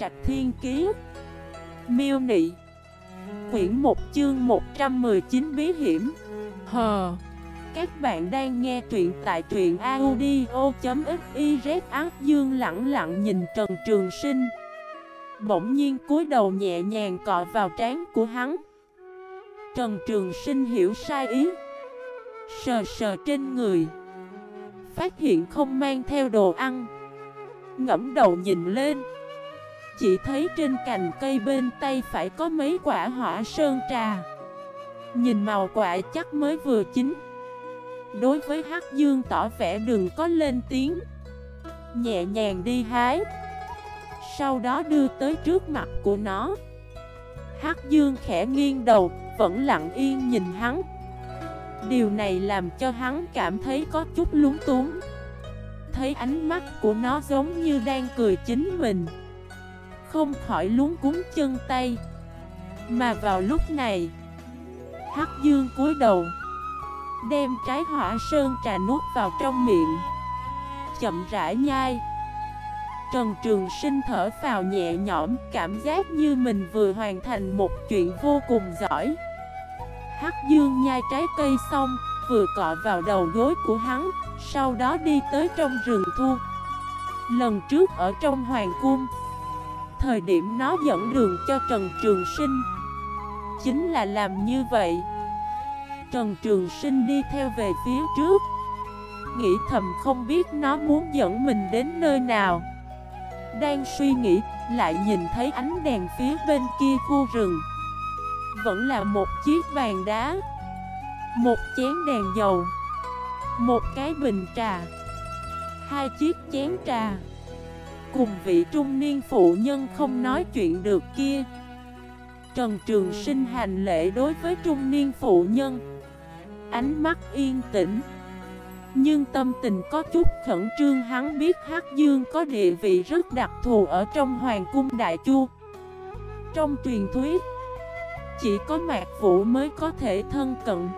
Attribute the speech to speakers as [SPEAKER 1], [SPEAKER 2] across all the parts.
[SPEAKER 1] Trạch Thiên Kiế Miêu Nị. Quyển 1 chương 119 Bí Hiểm. Hờ Các bạn đang nghe truyện tại truyện audio.xyz Ác Dương lặng lặng nhìn Trần Trường Sinh. Bỗng nhiên cúi đầu nhẹ nhàng cọ vào trán của hắn. Trần Trường Sinh hiểu sai ý. Sờ sờ trên người. Phát hiện không mang theo đồ ăn. Ngẫm đầu nhìn lên. Chỉ thấy trên cành cây bên tay phải có mấy quả hỏa sơn trà. Nhìn màu quả chắc mới vừa chín. Đối với Hắc Dương tỏ vẻ đừng có lên tiếng. Nhẹ nhàng đi hái. Sau đó đưa tới trước mặt của nó. Hắc Dương khẽ nghiêng đầu, Vẫn lặng yên nhìn hắn. Điều này làm cho hắn cảm thấy có chút lúng túng. Thấy ánh mắt của nó giống như đang cười chính mình. Không khỏi lúng cúng chân tay. Mà vào lúc này, Hắc dương cúi đầu, Đem trái hỏa sơn trà nuốt vào trong miệng. Chậm rãi nhai. Trần Trường Sinh thở vào nhẹ nhõm, Cảm giác như mình vừa hoàn thành một chuyện vô cùng giỏi. Hắc Dương nhai trái cây xong, Vừa cọ vào đầu gối của hắn, Sau đó đi tới trong rừng thu. Lần trước ở trong hoàng cung Thời điểm nó dẫn đường cho Trần Trường Sinh. Chính là làm như vậy. Trần Trường Sinh đi theo về phía trước. Nghĩ thầm không biết nó muốn dẫn mình đến nơi nào. Đang suy nghĩ, Lại nhìn thấy ánh đèn phía bên kia khu rừng. Vẫn là một chiếc vàng đá. Một chén đèn dầu. Một cái bình trà. Hai chiếc chén trà. Cùng vị trung niên phụ nhân không nói chuyện được kia. Trần Trường Sinh hành lễ đối với trung niên phụ nhân. Ánh mắt yên tĩnh. Nhưng tâm tình có chút khẩn trương, hắn biết Hắc Dương có địa vị rất đặc thù ở trong Hoàng cung Đại Chu. Trong truyền thuyết, Chỉ có Mạc Vũ mới có thể thân cận.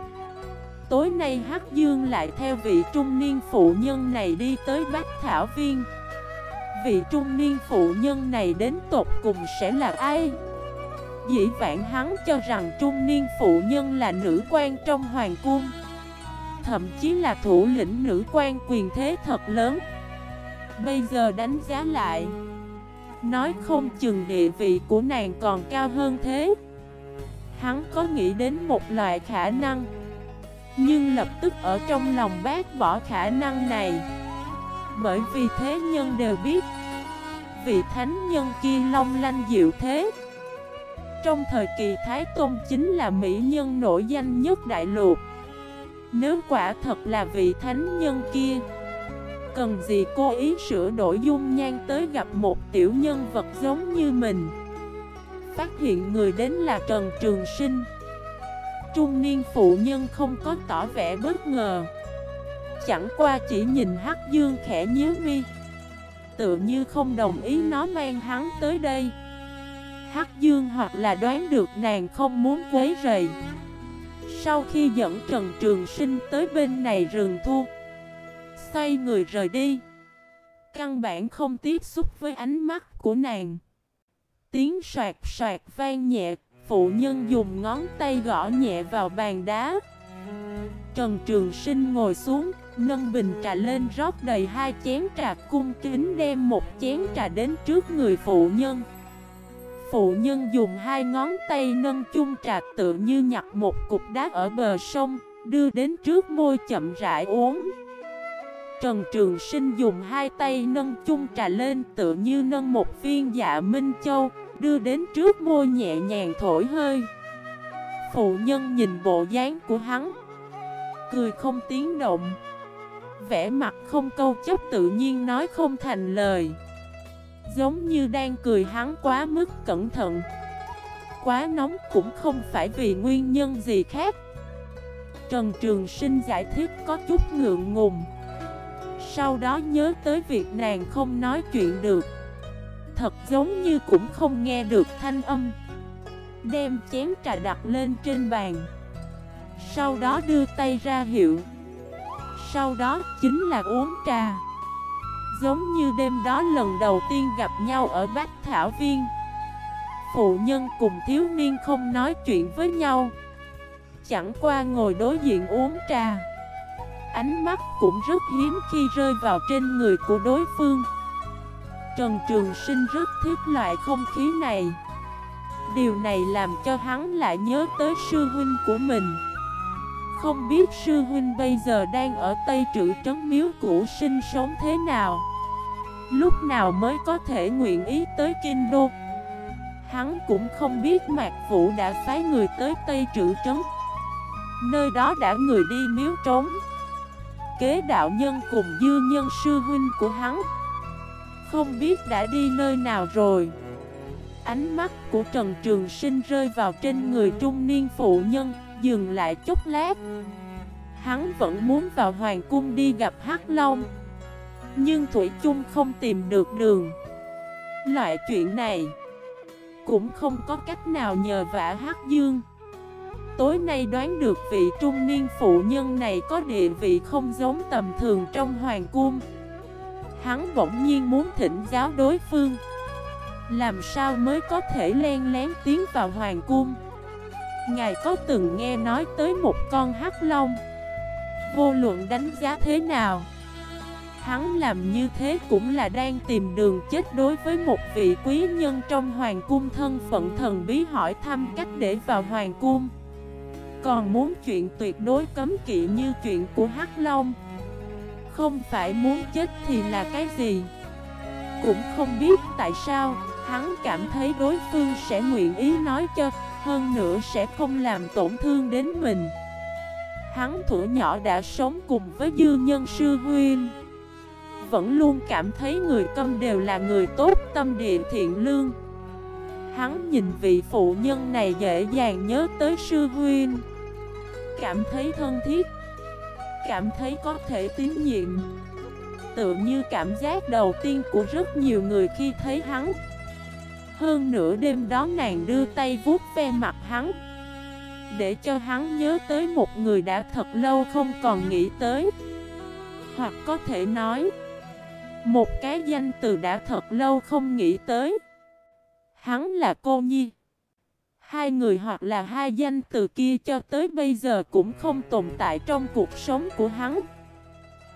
[SPEAKER 1] Tối nay Hắc Dương lại theo vị trung niên phụ nhân này đi tới Bách Thảo Viên. Vị trung niên phụ nhân này đến tột cùng sẽ là ai? Dĩ vãng hắn cho rằng trung niên phụ nhân là nữ quan trong hoàng cung. Thậm chí là thủ lĩnh nữ quan quyền thế thật lớn. Bây giờ đánh giá lại, Nói không chừng địa vị của nàng còn cao hơn thế. Hắn có nghĩ đến một loại khả năng, Nhưng lập tức ở trong lòng bác bỏ khả năng này. Bởi vì thế nhân đều biết, Vị thánh nhân kia long lanh diệu thế. Trong thời kỳ Thái Tôn chính là mỹ nhân nổi danh nhất đại lục. Nếu quả thật là vị thánh nhân kia, Cần gì cô ý sửa đổi dung nhan tới gặp một tiểu nhân vật giống như mình? Phát hiện người đến là Trần Trường Sinh. Trung niên phụ nhân không có tỏ vẻ bất ngờ. Chẳng qua chỉ nhìn Hắc Dương khẽ nhíu mi. Tự như không đồng ý nó mang hắn tới đây. Hắc Dương hoặc là đoán được nàng không muốn quấy rầy. Sau khi dẫn Trần Trường Sinh tới bên này rừng thu, Xoay người rời đi. Căn bản không tiếp xúc với ánh mắt của nàng. Tiếng soạt soạt vang nhẹ, Phụ nhân dùng ngón tay gõ nhẹ vào bàn đá. Trần Trường Sinh ngồi xuống Nâng bình trà lên rót đầy hai chén trà cung kính đem một chén trà đến trước người phụ nhân. Phụ nhân dùng hai ngón tay nâng chung trà tự như nhặt một cục đá ở bờ sông, Đưa đến trước môi chậm rãi uống. Trần Trường Sinh dùng hai tay nâng chung trà lên tự như nâng một viên dạ Minh Châu, Đưa đến trước môi nhẹ nhàng thổi hơi. Phụ nhân nhìn bộ dáng của hắn, Cười không tiếng động vẻ mặt không câu chấp tự nhiên nói không thành lời. Giống như đang cười hắn quá mức cẩn thận. Quá nóng cũng không phải vì nguyên nhân gì khác. Trần Trường Sinh giải thích có chút ngượng ngùng. Sau đó nhớ tới việc nàng không nói chuyện được. Thật giống như cũng không nghe được thanh âm. Đem chén trà đặt lên trên bàn. Sau đó đưa tay ra hiệu sau đó chính là uống trà. Giống như đêm đó lần đầu tiên gặp nhau ở Bách Thảo Viên, Phụ nhân cùng thiếu niên không nói chuyện với nhau. Chẳng qua ngồi đối diện uống trà, Ánh mắt cũng rất hiếm khi rơi vào trên người của đối phương. Trần Trường Sinh rất thích loại không khí này. Điều này làm cho hắn lại nhớ tới sư huynh của mình. Không biết sư huynh bây giờ đang ở Tây Trữ Trấn Miếu cũ sinh sống thế nào. Lúc nào mới có thể nguyện ý tới Kinh Đô? Hắn cũng không biết Mạc Vũ đã phái người tới Tây Trữ Trấn. Nơi đó đã người đi miếu trốn, Kế đạo nhân cùng dư nhân sư huynh của hắn. Không biết đã đi nơi nào rồi. Ánh mắt của Trần Trường Sinh rơi vào trên người trung niên phụ nhân. Dừng lại chút lát. Hắn vẫn muốn vào hoàng cung đi gặp Hắc Long, Nhưng Thủy chung không tìm được đường. Loại chuyện này Cũng không có cách nào nhờ vả Hắc Dương. Tối nay đoán được vị trung niên phụ nhân này có địa vị không giống tầm thường trong hoàng cung. Hắn bỗng nhiên muốn thỉnh giáo đối phương, Làm sao mới có thể len lén tiến vào hoàng cung. Ngài có từng nghe nói tới một con hắc long? Vô luận đánh giá thế nào, Hắn làm như thế cũng là đang tìm đường chết đối với một vị quý nhân trong hoàng cung thân phận thần bí hỏi thăm cách để vào hoàng cung. Còn muốn chuyện tuyệt đối cấm kỵ như chuyện của Hắc Long? Không phải muốn chết thì là cái gì? Cũng không biết tại sao, Hắn cảm thấy đối phương sẽ nguyện ý nói cho hơn nữa sẽ không làm tổn thương đến mình. Hắn thủ nhỏ đã sống cùng với dư nhân sư huyên Vẫn luôn cảm thấy người câm đều là người tốt, tâm địa thiện lương. Hắn nhìn vị phụ nhân này dễ dàng nhớ tới sư huyên Cảm thấy thân thiết. Cảm thấy có thể tín nhiệm. Tự như cảm giác đầu tiên của rất nhiều người khi thấy hắn. Hơn nửa đêm đó nàng đưa tay vuốt ve mặt hắn. Để cho hắn nhớ tới một người đã thật lâu không còn nghĩ tới. Hoặc có thể nói, Một cái danh từ đã thật lâu không nghĩ tới. Hắn là cô Nhi. Hai người hoặc là hai danh từ kia cho tới bây giờ cũng không tồn tại trong cuộc sống của hắn.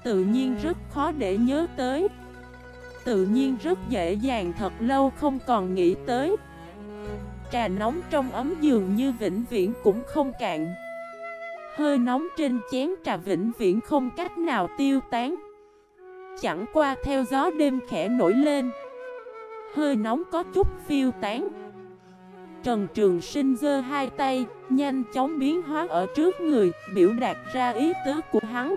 [SPEAKER 1] Tự nhiên rất khó để nhớ tới. Tự nhiên rất dễ dàng thật lâu không còn nghĩ tới. Trà nóng trong ấm giường như vĩnh viễn cũng không cạn. Hơi nóng trên chén trà vĩnh viễn không cách nào tiêu tán. Chẳng qua theo gió đêm khẽ nổi lên. Hơi nóng có chút phiêu tán. Trần Trường Sinh giơ hai tay, nhanh chóng biến hóa ở trước người, biểu đạt ra ý tứ của hắn.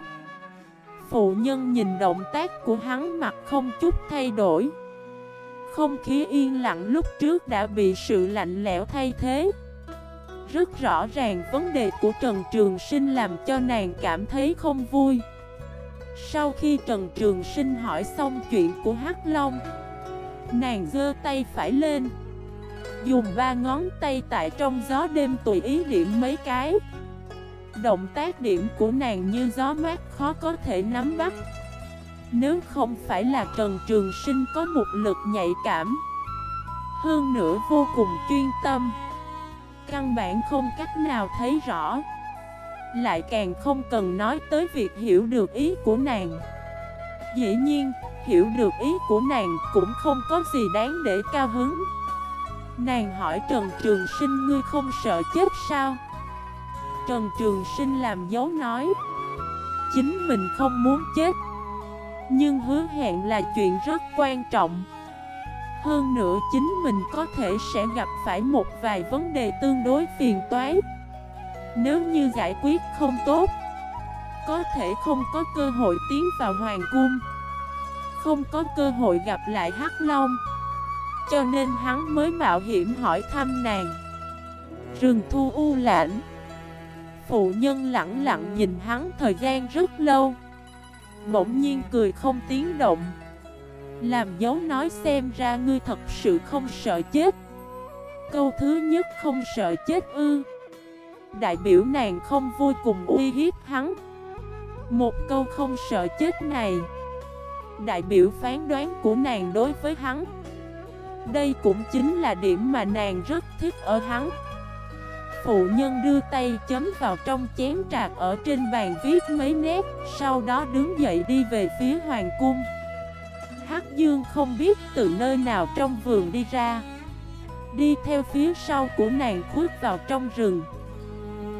[SPEAKER 1] Phụ nhân nhìn động tác của hắn mặt không chút thay đổi. Không khí yên lặng lúc trước đã bị sự lạnh lẽo thay thế. Rất rõ ràng vấn đề của Trần Trường Sinh làm cho nàng cảm thấy không vui. Sau khi Trần Trường Sinh hỏi xong chuyện của Hắc Long, nàng giơ tay phải lên. Dùng ba ngón tay tại trong gió đêm tùy ý điểm mấy cái Động tác điểm của nàng như gió mát khó có thể nắm bắt. Nếu không phải là Trần Trường Sinh có một lực nhạy cảm Hơn nữa vô cùng chuyên tâm Căn bản không cách nào thấy rõ. Lại càng không cần nói tới việc hiểu được ý của nàng. Dĩ nhiên, hiểu được ý của nàng cũng không có gì đáng để cao hứng. Nàng hỏi Trần Trường Sinh ngươi không sợ chết sao? Trần Trường Sinh làm dấu nói. Chính mình không muốn chết, Nhưng hứa hẹn là chuyện rất quan trọng. Hơn nữa chính mình có thể sẽ gặp phải một vài vấn đề tương đối phiền toái. Nếu như giải quyết không tốt, Có thể không có cơ hội tiến vào hoàng cung, Không có cơ hội gặp lại Hắc Long. Cho nên hắn mới mạo hiểm hỏi thăm nàng. Rừng thu u lãnh Phụ nhân lặng lặng nhìn hắn thời gian rất lâu. Bỗng nhiên cười không tiếng động. Làm dấu nói xem ra ngươi thật sự không sợ chết. Câu thứ nhất không sợ chết ư. Đại biểu nàng không vui cùng uy hiếp hắn. Một câu không sợ chết này. Đại biểu phán đoán của nàng đối với hắn. Đây cũng chính là điểm mà nàng rất thích ở hắn. Phụ nhân đưa tay chấm vào trong chén trạc ở trên bàn viết mấy nét, sau đó đứng dậy đi về phía hoàng cung. Hắc Dương không biết từ nơi nào trong vườn đi ra. Đi theo phía sau của nàng khuất vào trong rừng.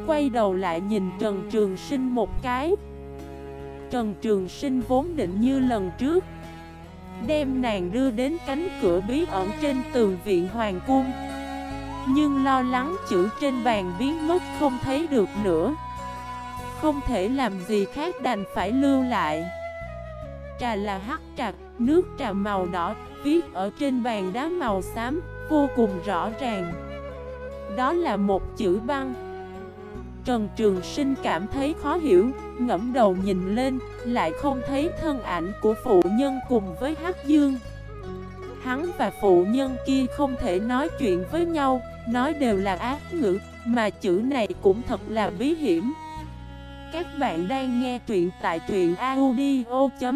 [SPEAKER 1] Quay đầu lại nhìn Trần Trường Sinh một cái. Trần Trường Sinh vốn định như lần trước Đem nàng đưa đến cánh cửa bí ẩn trên tường viện Hoàng Cung nhưng lo lắng chữ trên bàn biến mất không thấy được nữa. Không thể làm gì khác đành phải lưu lại. Trà là hắc trà, nước trà màu đỏ Viết ở trên bàn đá màu xám Vô cùng rõ ràng. Đó là một chữ băng. Trần Trường Sinh cảm thấy khó hiểu, ngẫm đầu nhìn lên, lại không thấy thân ảnh của phụ nhân cùng với Hắc Dương. Hắn và phụ nhân kia không thể nói chuyện với nhau, nói đều là ác ngữ, mà chữ này cũng thật là bí hiểm. Các bạn đang nghe truyện tại truyện audio.fif